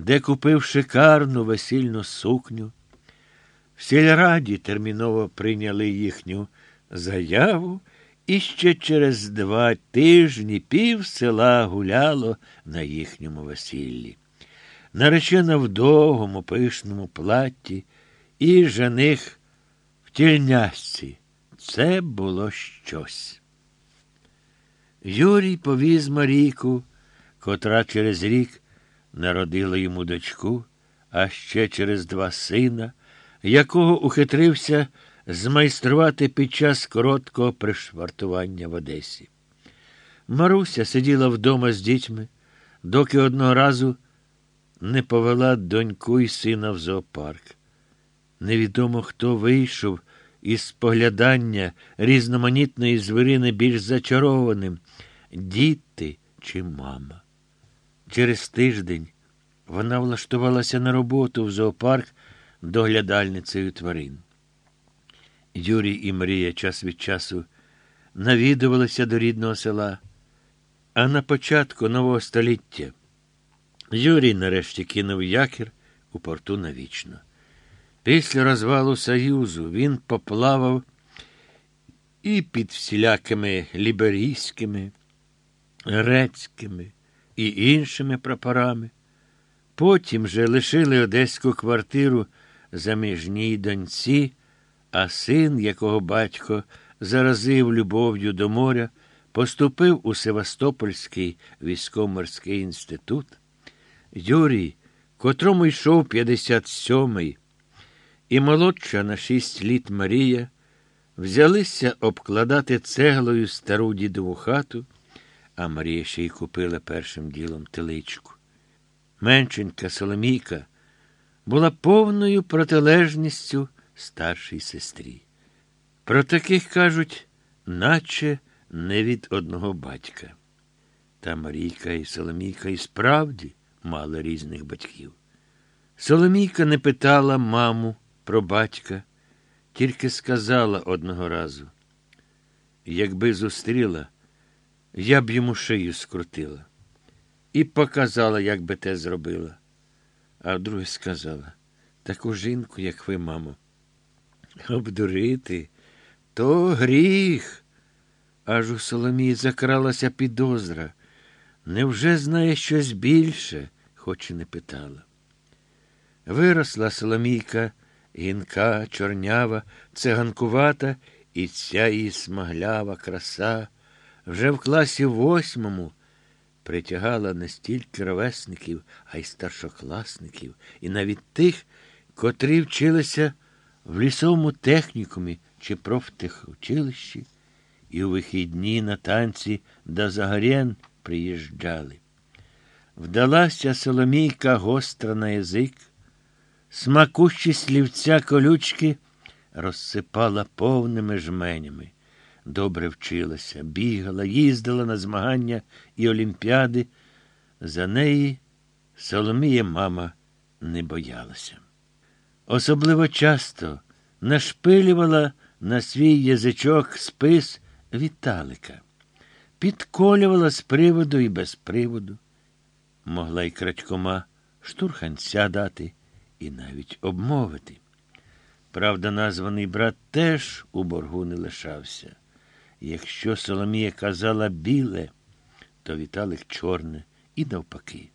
де купив шикарну весільну сукню. В сільраді терміново прийняли їхню заяву, і ще через два тижні пів села гуляло на їхньому весіллі. Наречена в довгому пишному платті і жених в тільнясці. Це було щось. Юрій повіз Марійку, котра через рік народила йому дочку, а ще через два сина, якого ухитрився змайструвати під час короткого пришвартування в Одесі. Маруся сиділа вдома з дітьми, доки одного разу не повела доньку і сина в зоопарк. Невідомо, хто вийшов із споглядання різноманітної звірини більш зачарованим діти чи мама. Через тиждень вона влаштувалася на роботу в зоопарк доглядальницею тварин. Юрій і Марія час від часу навідувалися до рідного села, а на початку нового століття Юрій нарешті кинув якір у порту навічно. Після розвалу Союзу він поплавав і під всілякими ліберійськими, грецькими і іншими прапорами. Потім же лишили одеську квартиру заміжній доньці, а син, якого батько заразив любов'ю до моря, поступив у Севастопольський військово-морський інститут. Юрій, котрому йшов 57-й, і молодша на шість літ Марія, взялися обкладати цеглою стару дідову хату, а Марія ще й купила першим ділом теличку. Меншенька Соломійка була повною протилежністю старшій сестрі. Про таких кажуть, наче не від одного батька. Та Марійка і Соломійка і справді мали різних батьків. Соломійка не питала маму про батька, тільки сказала одного разу. Якби зустріла, я б йому шию скрутила. І показала, як би те зробила. А вдруге сказала таку жінку, як ви, мамо. Обдурити то гріх. Аж у Соломії закралася підозра. Невже знає щось більше, хоч і не питала. Виросла Соломійка, гінка, чорнява, циганкувата, і ця її смаглява краса вже в класі восьмому притягала не стільки ровесників, а й старшокласників, і навіть тих, котрі вчилися в лісовому технікумі чи профтехучилищі, і у вихідні на танці до Загорєн приїжджали. Вдалася Соломійка гостра на язик, смакущі слівця колючки розсипала повними жменями. Добре вчилася, бігала, їздила на змагання і олімпіади. За неї Соломія мама не боялася. Особливо часто нашпилювала на свій язичок спис Віталика, підколювала з приводу і без приводу, могла й крадькома штурханця дати і навіть обмовити. Правда, названий брат теж у боргу не лишався. Якщо Соломія казала біле, то Віталик чорне і навпаки.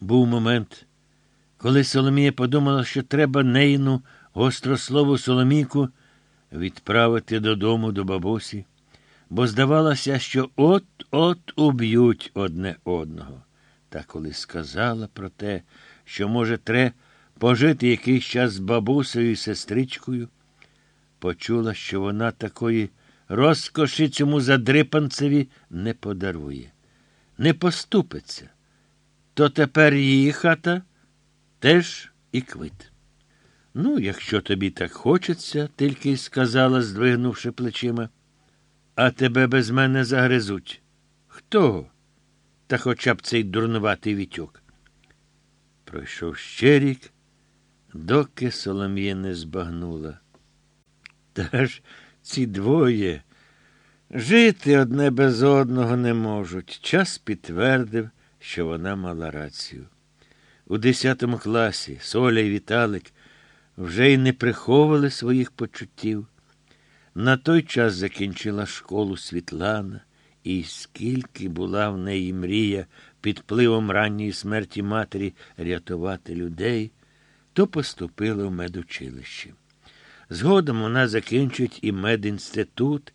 Був момент, коли Соломія подумала, що треба нейну гострослову Соломійку відправити додому до бабусі, бо здавалося, що от-от уб'ють одне одного. Та коли сказала про те, що, може, тре пожити якийсь час з бабусею і сестричкою, почула, що вона такої розкоші цьому задрипанцеві не подарує, не поступиться. То тепер її хата теж і квит. Ну, якщо тобі так хочеться, тільки й сказала, здвигнувши плечима, а тебе без мене загризуть. Хто? Та хоча б цей дурнуватий вітюк. Пройшов ще рік, доки Солом'є не збагнула. Та ж ці двоє жити одне без одного не можуть. Час підтвердив, що вона мала рацію. у 10 класі Соля і Віталик вже й не приховували своїх почуттів. На той час закінчила школу Світлана, і скільки була в неї мрія під впливом ранньої смерті матері рятувати людей, то поступила в медучилище. Згодом вона закінчить і медінститут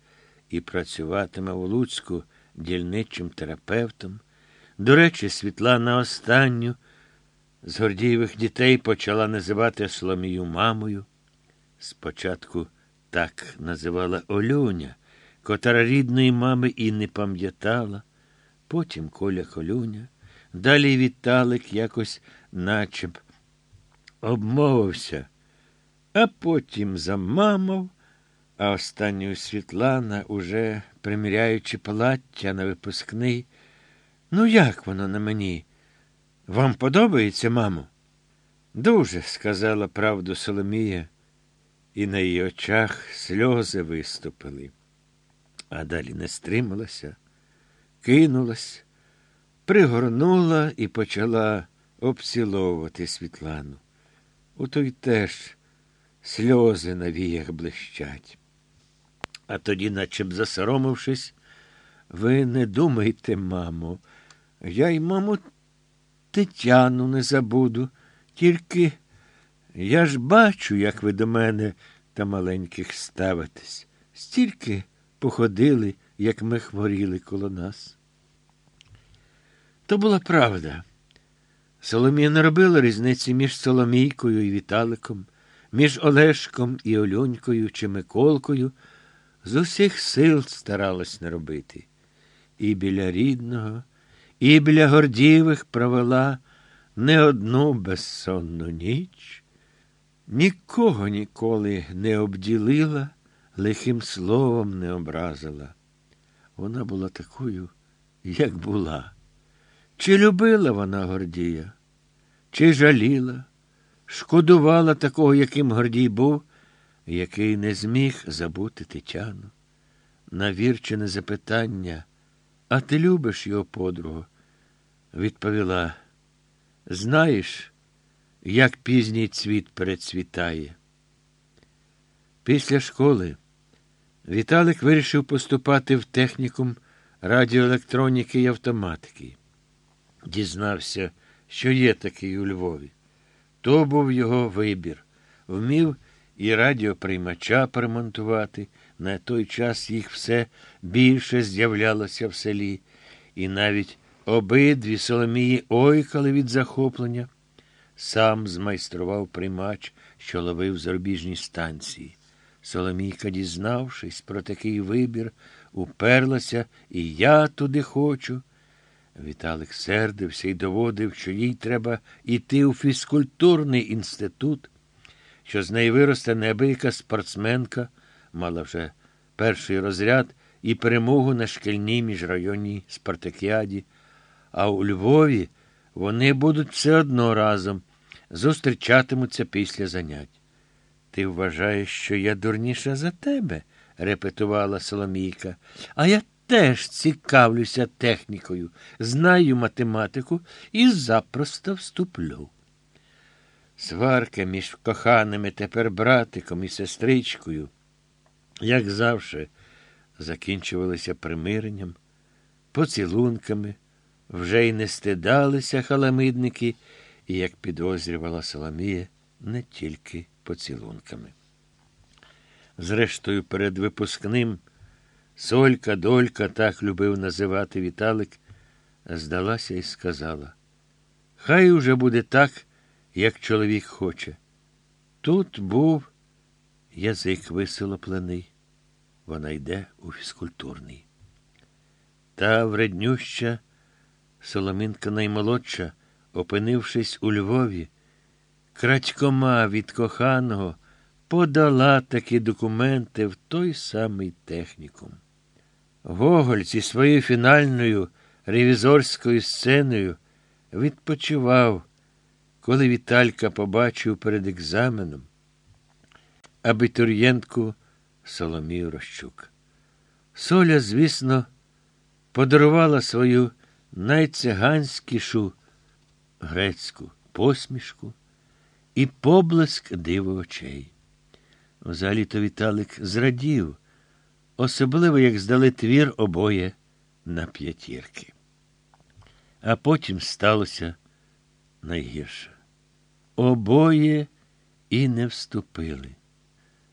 і працюватиме у Луцьку дільничим терапевтом. До речі, Світлана останню з Гордієвих дітей почала називати Соломію мамою. Спочатку так називала Олюня, котра рідної мами і не пам'ятала, потім Коля Колюня, далі Віталик якось начеб обмовився, а потім замамав, а останньою Світлана, уже приміряючи плаття на випускний. Ну, як воно на мені? Вам подобається, мамо? Дуже, сказала правду Соломія, і на її очах сльози виступили, а далі не стрималася, кинулась, пригорнула і почала обціловувати Світлану. У той теж сльози на віях блищать. А тоді, наче б засоромившись, ви не думайте, мамо, я й, маму, Тетяну не забуду. Тільки я ж бачу, як ви до мене та маленьких ставитесь. Стільки походили, як ми хворіли коло нас. То була правда. Соломія не робила різниці між Соломійкою і Віталиком, між Олешком і Олюнькою чи Миколкою. З усіх сил старалась не робити. І біля рідного, і біля Гордієвих провела не одну безсонну ніч, нікого ніколи не обділила, лихим словом не образила. Вона була такою, як була. Чи любила вона Гордія, чи жаліла, шкодувала такого, яким Гордій був, який не зміг забути Тетяну. На вірчене запитання, а ти любиш його подругу? Відповіла, знаєш, як пізній цвіт перецвітає. Після школи Віталик вирішив поступати в технікум радіоелектроніки і автоматики. Дізнався, що є такий у Львові. То був його вибір. Вмів і радіоприймача перемонтувати. На той час їх все більше з'являлося в селі, і навіть обидві Соломії ойкали від захоплення. Сам змайстрував приймач, що ловив зарубіжні станції. Соломійка, дізнавшись про такий вибір, уперлася, і я туди хочу. Віталик сердився і доводив, що їй треба йти у фізкультурний інститут, що з неї виросте неабияка спортсменка, мала вже перший розряд і перемогу на шкільній міжрайонній спартакіаді. А у Львові вони будуть все одно разом, зустрічатимуться після занять. Ти вважаєш, що я дурніша за тебе? репетувала Соломійка. А я теж цікавлюся технікою, знаю математику і запросто вступлю. Сварка між коханими тепер братиком і сестричкою, як завжди, закінчувалися примиренням, поцілунками, вже й не стидалися халамидники, і, як підозрювала Соломія, не тільки поцілунками. Зрештою, перед випускним Солька, долька, так любив називати Віталик, здалася і сказала Хай уже буде так, як чоловік хоче. Тут був язик висолоплений, вона йде у фізкультурний. Та вреднюща Соломинка наймолодша, опинившись у Львові, крадькома від коханого подала такі документи в той самий технікум. Гоголь зі своєю фінальною ревізорською сценою відпочивав, коли Віталька побачив перед екзаменом абітурієнтку Соломію Рощук. Соля, звісно, подарувала свою найциганськішу грецьку посмішку і поблиск диво очей. Взагалі-то Віталик зрадів, особливо як здали твір обоє на п'ятірки. А потім сталося найгірше. Обоє і не вступили.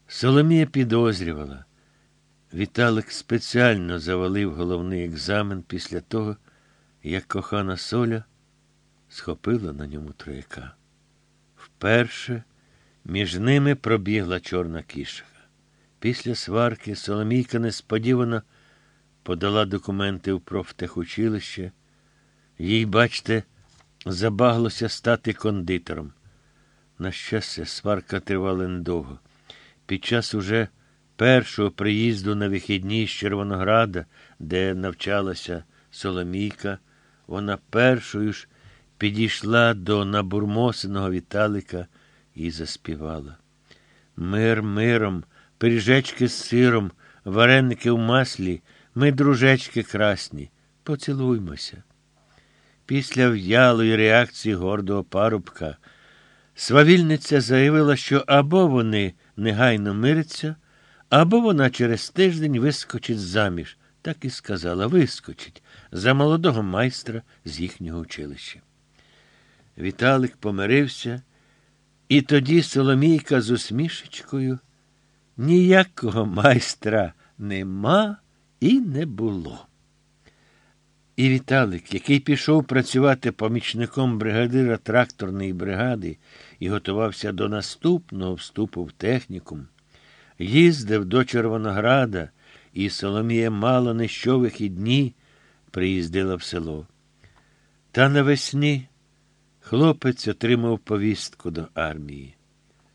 Соломія підозрювала. Віталик спеціально завалив головний екзамен після того, як кохана Соля схопила на ньому трояка. Вперше між ними пробігла чорна кішка. Після сварки Соломійка несподівано подала документи в профтехучилище. Їй, бачте, забаглося стати кондитером. На щастя, сварка тривала недовго. Під час уже першого приїзду на вихідні з Червонограда, де навчалася Соломійка, вона першою ж підійшла до набурмосеного Віталика і заспівала. Мир миром, пиріжечки з сиром, вареники в маслі, ми, дружечки красні, поцілуймося. Після в'ялої реакції гордого парубка свавільниця заявила, що або вони негайно миряться, або вона через тиждень вискочить заміж, так і сказала, вискочить за молодого майстра з їхнього училища. Віталик помирився, і тоді Соломійка з усмішечкою ніякого майстра нема і не було. І Віталик, який пішов працювати помічником бригадира тракторної бригади і готувався до наступного вступу в технікум, їздив до Червонограда, і Соломія мало не щовихідні приїздила в село. Та навесні хлопець отримав повістку до армії.